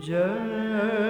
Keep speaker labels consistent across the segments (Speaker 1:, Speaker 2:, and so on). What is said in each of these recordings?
Speaker 1: Just.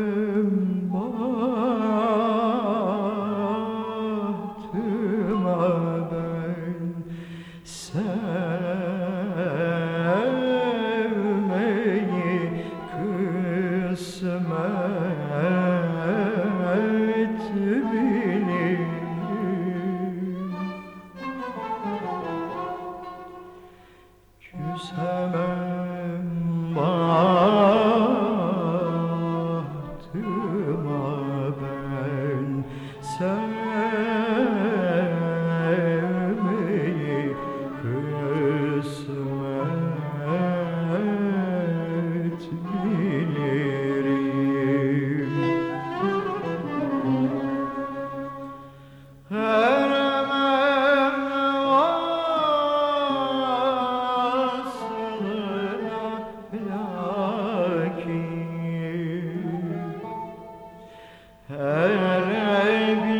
Speaker 1: Sen العباد